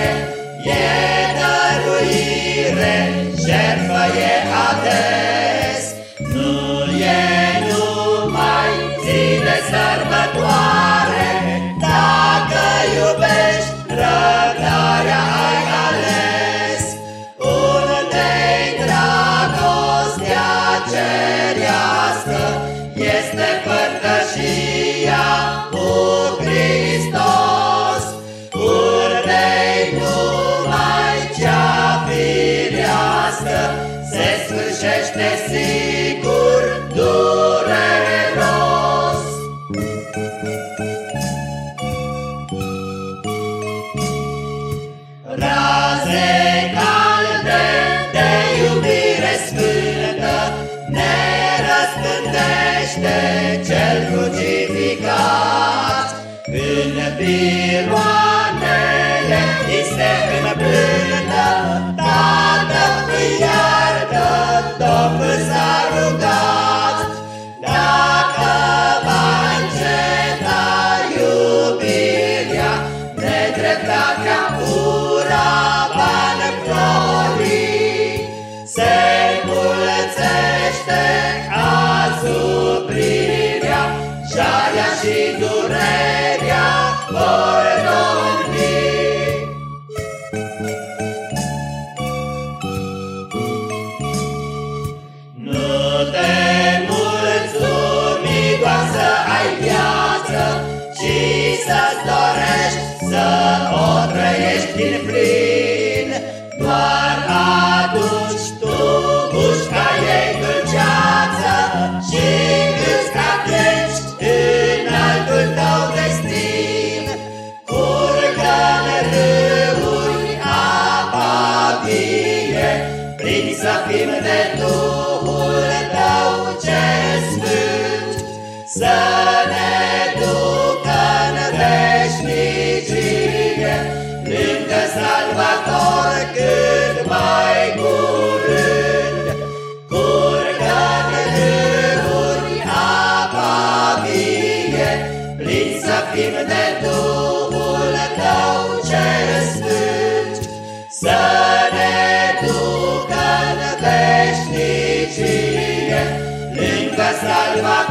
mare e dăruire, jertfă e ades. Nu e numai zi de sărbătoare, dacă iubești răbdarea ai ales. Unde-i dragostea cerească este se sfârșește sigur dureros. Raze calde de iubire sfântă ne răspândește cel crucificat. În piroanele și durerea Plini să fim de Duhul Tău ce sfânt, Să ne ducă în veșnicie, Lângă Salvator cât mai curând. Curgă râuri apa vie, Plini să fim de Duhul salvar.